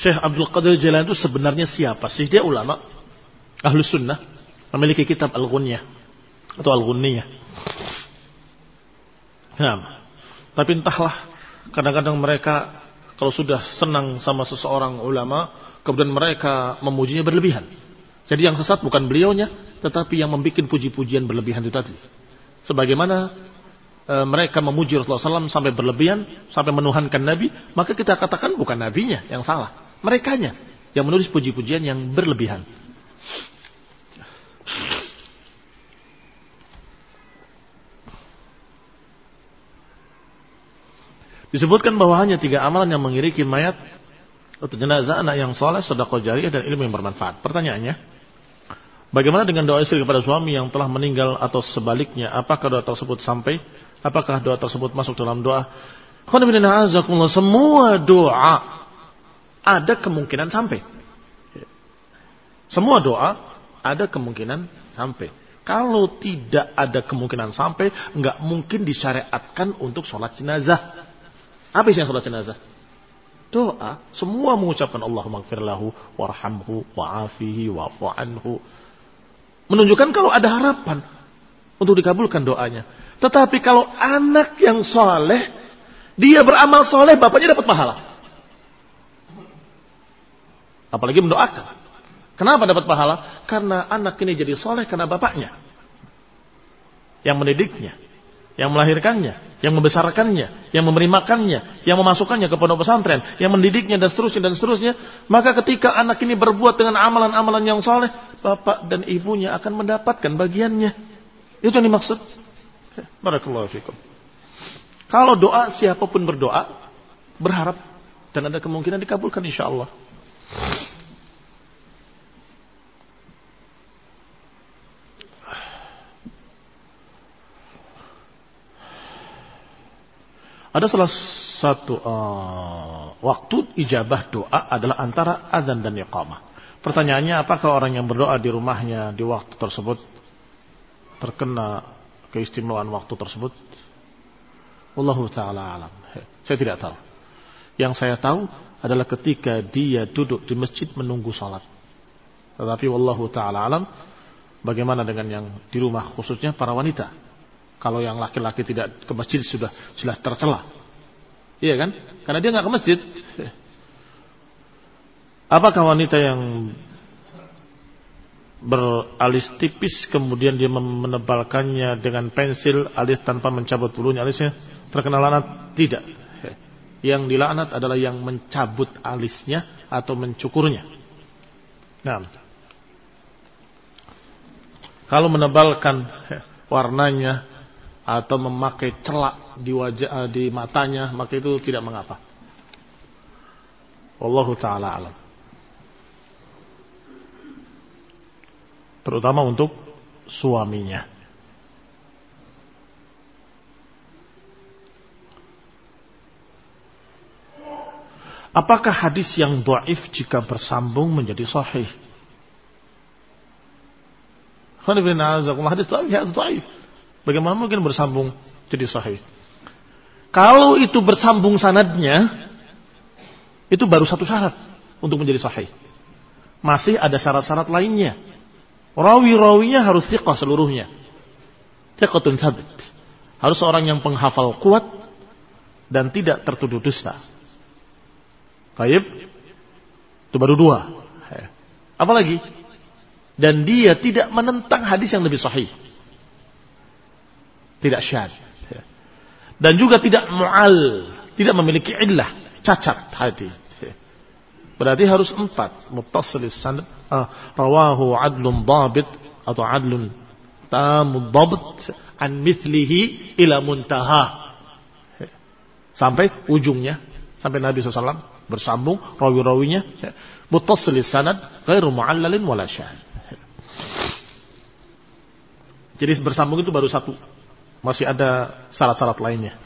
Syekh Abdul Qadir Jalan itu sebenarnya siapa sih? Dia ulama ahlu sunnah memiliki kitab Al-Ghunyah atau Al-Ghunniyah. Nah, tapi entahlah kadang-kadang mereka kalau sudah senang sama seseorang ulama, kemudian mereka memujinya berlebihan. Jadi yang sesat bukan beliaunya, tetapi yang membuat puji-pujian berlebihan itu tadi. Sebagaimana e, mereka memuji Rasulullah SAW sampai berlebihan, sampai menuhankan Nabi, maka kita katakan bukan nabinya yang salah Merekanya yang menulis puji-pujian yang berlebihan. Disebutkan bahwa hanya tiga amalan yang mengiriki mayat atau jenazah anak yang soleh, sedekah jariah dan ilmu yang bermanfaat. Pertanyaannya, bagaimana dengan doa istri kepada suami yang telah meninggal atau sebaliknya? Apakah doa tersebut sampai? Apakah doa tersebut masuk dalam doa? Semua doa ada kemungkinan sampai. Semua doa ada kemungkinan sampai. Kalau tidak ada kemungkinan sampai, nggak mungkin disyariatkan untuk sholat jenazah. Apa isinya sholat jenazah? Doa, semua mengucapkan Allahumma gfirlahu, warhamhu, wa'afihi, wa'fu anhu. Menunjukkan kalau ada harapan untuk dikabulkan doanya. Tetapi kalau anak yang soleh, dia beramal soleh, bapaknya dapat pahala. Apalagi mendoakan. Kenapa dapat pahala? Karena anak ini jadi soleh karena bapaknya. Yang mendidiknya. Yang melahirkannya. Yang membesarkannya. Yang memberi makannya. Yang memasukkannya ke pondok pesantren. Yang mendidiknya dan seterusnya dan seterusnya. Maka ketika anak ini berbuat dengan amalan-amalan yang soleh. Bapak dan ibunya akan mendapatkan bagiannya. Itu yang dimaksud. Barakallahu fikum. Kalau doa siapa pun berdoa. Berharap. Dan ada kemungkinan dikabulkan insya Allah. Ada salah satu uh, waktu ijabah doa adalah antara azan dan iqamah. Pertanyaannya apakah orang yang berdoa di rumahnya di waktu tersebut terkena keistimewaan waktu tersebut? Wallahu taala alam. Saya tidak tahu. Yang saya tahu adalah ketika dia duduk di masjid menunggu salat. Tetapi wallahu taala alam bagaimana dengan yang di rumah khususnya para wanita. Kalau yang laki-laki tidak ke masjid sudah jelas tercela. Iya kan? Karena dia nggak ke masjid. Apakah wanita yang beralis tipis kemudian dia menebalkannya dengan pensil alis tanpa mencabut bulunya alisnya terkena lanat? Tidak. Yang dilaknat adalah yang mencabut alisnya atau mencukurnya. Nah, kalau menebalkan warnanya atau memakai celak di wajah di matanya, maka itu tidak mengapa. Wallahu taala alam. Terutama untuk suaminya. Apakah hadis yang do'if jika bersambung menjadi sahih? Hadis do'if, ya do'if. Bagaimana mungkin bersambung jadi sahih? Kalau itu bersambung sanadnya, itu baru satu syarat untuk menjadi sahih. Masih ada syarat-syarat lainnya. Rawi-rawinya harus siqah seluruhnya. Siqatun thabit. Harus seorang yang penghafal kuat dan tidak tertuduh dusta. Baik. Itu baru dua. Apalagi? Dan dia tidak menentang hadis yang lebih sahih. Tidak syad. Dan juga tidak mu'al. Tidak memiliki illah. Cacat hadis. Berarti harus empat. Muttasilis sanad. Ah, rawahu adlun dabit. Atau adlun tamu dabit. An mithlihi ila muntaha. Sampai ujungnya. Sampai Nabi SAW bersambung rawi-rawinya ya. muttasil sanad ghairu mu'allalin wala syahid jadi bersambung itu baru satu masih ada syarat-syarat lainnya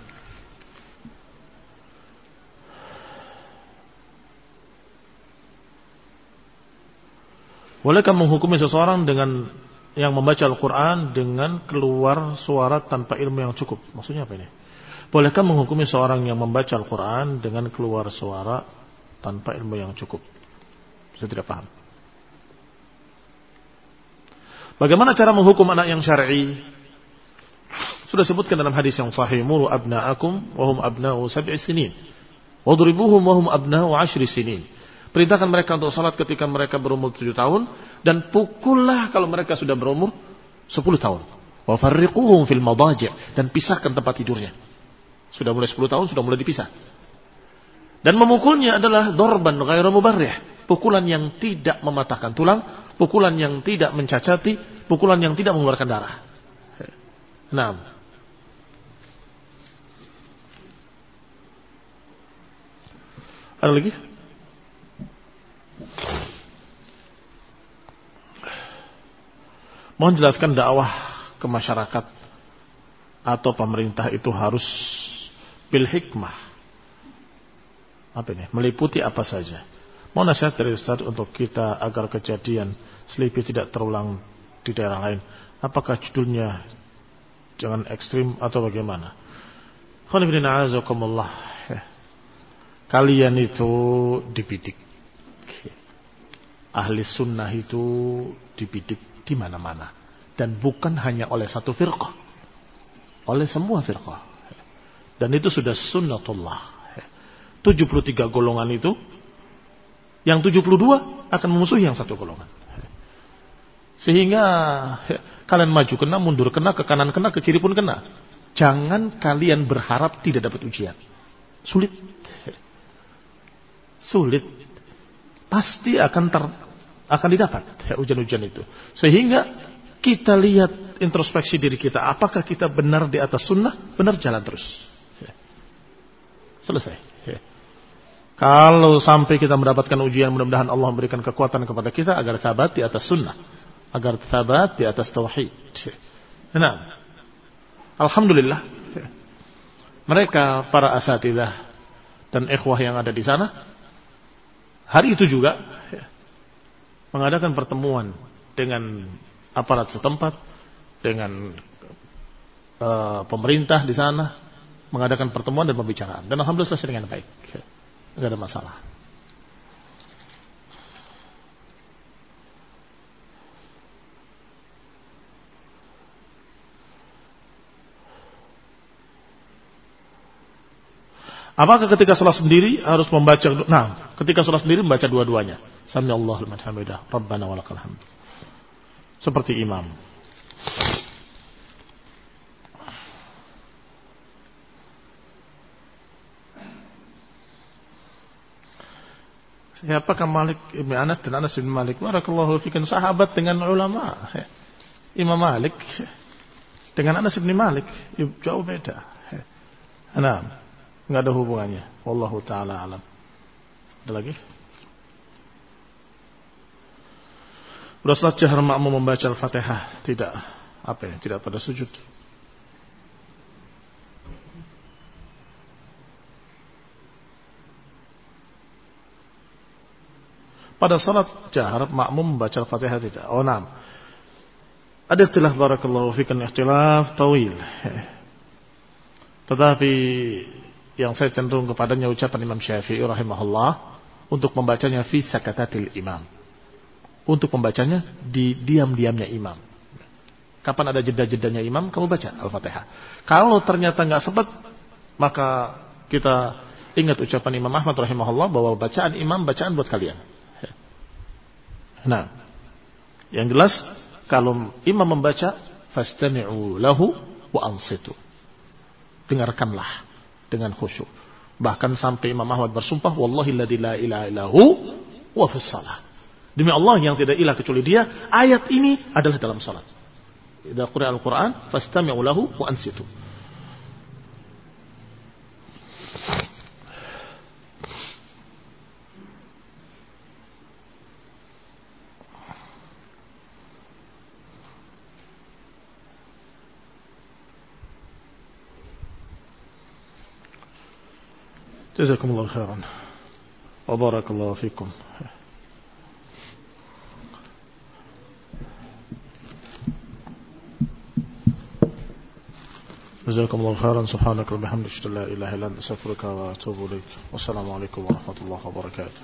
Bolehkah menghukumi seseorang dengan yang membaca Al-Quran dengan keluar suara tanpa ilmu yang cukup? Maksudnya apa ini? Bolehkah menghukumi seorang yang membaca Al-Quran dengan keluar suara tanpa ilmu yang cukup. Saya tidak paham. Bagaimana cara menghukum anak yang syar'i? Sudah sebutkan dalam hadis yang sahih, "Muru abna'akum wa hum abna'u sab'i sinin, wadribuhum wa hum abna'u ashri sinin." Perintahkan mereka untuk salat ketika mereka berumur 7 tahun dan pukullah kalau mereka sudah berumur 10 tahun. Wa farriquhum fil madaji' dan pisahkan tempat tidurnya. Sudah mulai 10 tahun sudah mulai dipisah. Dan memukulnya adalah dorban ghairu mubarrih, pukulan yang tidak mematahkan tulang, pukulan yang tidak mencacati, pukulan yang tidak mengeluarkan darah. Nah, ada lagi? Mohon jelaskan dakwah ke masyarakat atau pemerintah itu harus bil hikmah. Apa ini? Meliputi apa saja. Mau nasihat dari Ustaz untuk kita agar kejadian selipi tidak terulang di daerah lain. Apakah judulnya jangan ekstrim atau bagaimana? Kalian itu dibidik. Ahli sunnah itu dibidik di mana-mana. Dan bukan hanya oleh satu firqah. Oleh semua firqah. Dan itu sudah sunnatullah. 73 golongan itu yang 72 akan memusuhi yang satu golongan. Sehingga kalian maju kena, mundur kena, ke kanan kena, ke kiri pun kena. Jangan kalian berharap tidak dapat ujian. Sulit. Sulit. Pasti akan ter, akan didapat ujian-ujian itu. Sehingga kita lihat introspeksi diri kita. Apakah kita benar di atas sunnah? Benar jalan terus. Selesai. Kalau sampai kita mendapatkan ujian, mudah-mudahan Allah memberikan kekuatan kepada kita agar sabat di atas sunnah. Agar sabat di atas tauhid. Nah, Alhamdulillah. Mereka, para asatidah dan ikhwah yang ada di sana, hari itu juga mengadakan pertemuan dengan aparat setempat, dengan uh, pemerintah di sana, mengadakan pertemuan dan pembicaraan. Dan Alhamdulillah selesai dengan baik. Tidak ada masalah. Apakah ketika sholat sendiri harus membaca? Nah, ketika sholat sendiri membaca dua-duanya. Sami Allah liman hamidah. Rabbana walakal. Seperti imam. Siapakah Malik Ibn Anas dan Anas Ibn Malik? Barakallahu fikan sahabat dengan ulama. Imam Malik dengan Anas Ibn Malik jauh beda. Nah, nggak ada hubungannya. Wallahu taala alam. Ada lagi? Sudah salat jahar makmum membaca Al-Fatihah? Tidak. Apa ya? Tidak pada sujud. Pada salat jahar makmum membaca Al-Fatihah tidak. Oh, nah. Ada ikhtilaf barakallahu fikan ikhtilaf tawil. Tetapi yang saya cenderung kepadanya ucapan Imam Syafi'i rahimahullah untuk membacanya fi sakatatil imam. Untuk membacanya di diam-diamnya imam. Kapan ada jeda-jedanya imam, kamu baca Al-Fatihah. Kalau ternyata nggak sempat, maka kita ingat ucapan Imam Ahmad rahimahullah bahwa bacaan imam bacaan buat kalian. Nah, yang jelas kalau imam membaca fastami'u lahu wa ansitu. Dengarkanlah dengan khusyuk. Bahkan sampai Imam Ahmad bersumpah wallahi la ilaha illahu wa fis salah. Demi Allah yang tidak ilah kecuali Dia, ayat ini adalah dalam salat. Idza qira al-Qur'an fastami'u lahu wa ansitu. جزاكم الله خيرا. وبارك الله فيكم. جزاكم الله خيرا. سبحانك وبحمدك لا إله إلا أنت أستغفرك وأتوب إليك. والسلام عليكم ورحمة الله وبركاته.